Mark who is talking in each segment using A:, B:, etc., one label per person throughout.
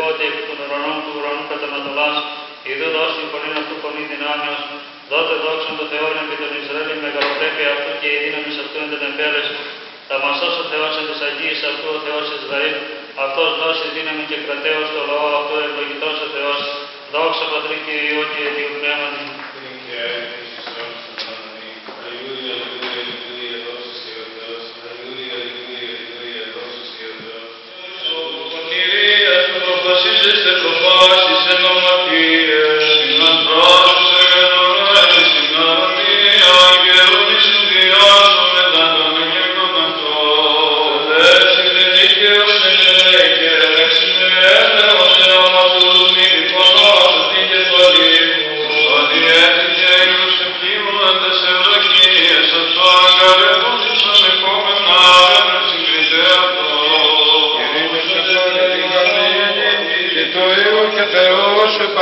A: Κότε επί των ουρανών του ουρανού κατανατολάς, ειδού δώσει πολύ αυτού κονή δυνάμεως, δότε δόξαν το Θεό επί των Ισραήλ μεγαλοπρέπεια αυτού και η δύναμη αυτού εν τελεμπέλε. Θα μας ο Θεός εν της Αγίας αυτού ο Θεός Ισραήλ, αυτός δώσει δύναμη και κρατέως στο λαό αυτού ευλογητός ο Θεός, δόξα πατρί και ιό και ιδιού πνεύματι.
B: se said se more matije,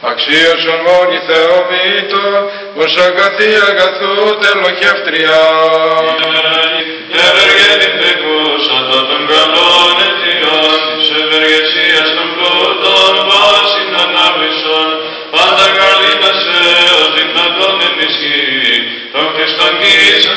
B: των αιώνων αμήν, νοσούντα το σώμα και την ψυχή επισκοπιστίας και προνοίας της παρασού, αξίωσον μόνοι Θεομήτων, ως αγαθή αγαθού τελοχεύτρια.
C: Πάντα καλή να σε ως δυνατόν ενισχύει, το Χριστόν Κύριος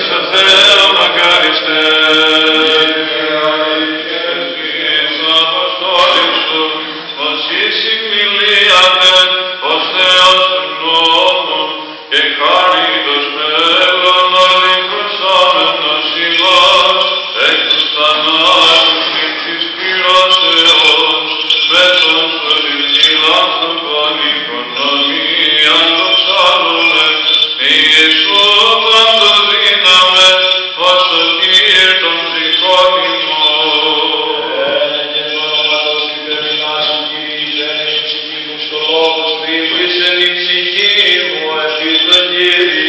C: Here